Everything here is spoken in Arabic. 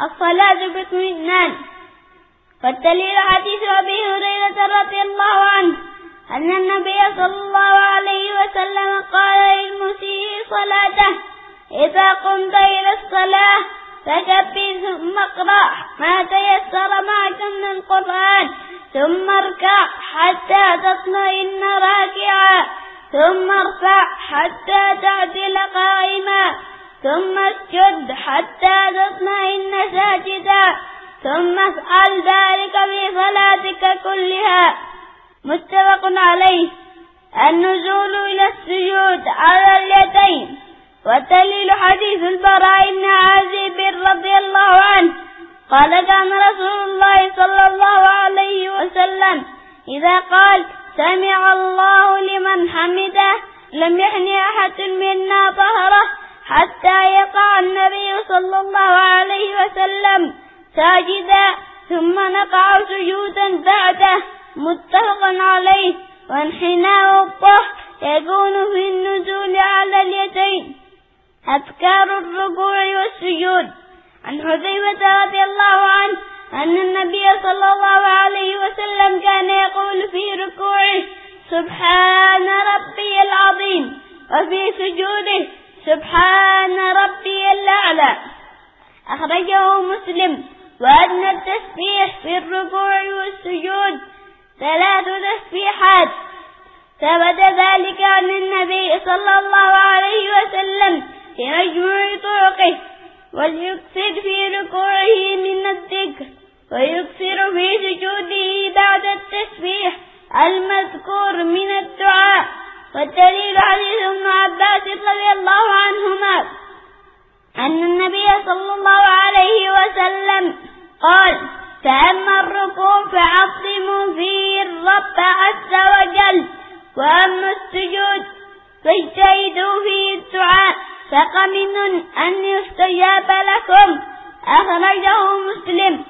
الصلاة باطمئنان والدليل حديث أبي هريرة رضي الله عنه أن النبي صلى الله عليه وسلم قال للمسيء صلاته إذا قمت إلى الصلاة فكبر ثم اقرأ ما تيسر معك من القرآن ثم اركع حتى تطمئن راكعا ثم ارفع حتى تعدل قائما ثم اسجد حتى تطمئن ثم افعل ذلك في صلاتك كلها. متفق عليه. النزول إلى السجود على اليدين. والدليل حديث البراء بن عازب رضي الله عنه. قال كان رسول الله صلى الله عليه وسلم إذا قال سمع الله لمن حمده لم يحن أحد منا ظهره حتى يقع النبي صلى الله عليه وسلم. ساجدا ثم نقع سجودا بعده متفق عليه. وانحناء الطه يكون في النزول على اليدين. أذكار الركوع والسجود. عن حذيفة رضي الله عنه أن النبي صلى الله عليه وسلم كان يقول في ركوعه سبحان ربي العظيم. وفي سجوده سبحان ربي الأعلى. أخرجه مسلم. وأن التسبيح في الركوع والسجود. ثلاث تسبيحات. ثبت ذلك عن النبي صلى الله عليه وسلم في مجموع طرقه وليكثر في ركوعه من الذكر ويكثر في سجوده بعد التسبيح المذكور من الدعاء. والدليل حديث ابن عباس رضي الله عنهما أن النبي صلى الله عليه وسلم. قال فأما الركوع فعظموا فيه الرب عز وجل. وأما السجود فاجتهدوا فيه الدعاء. فقمن أن يستجاب لكم. أخرجه مسلم.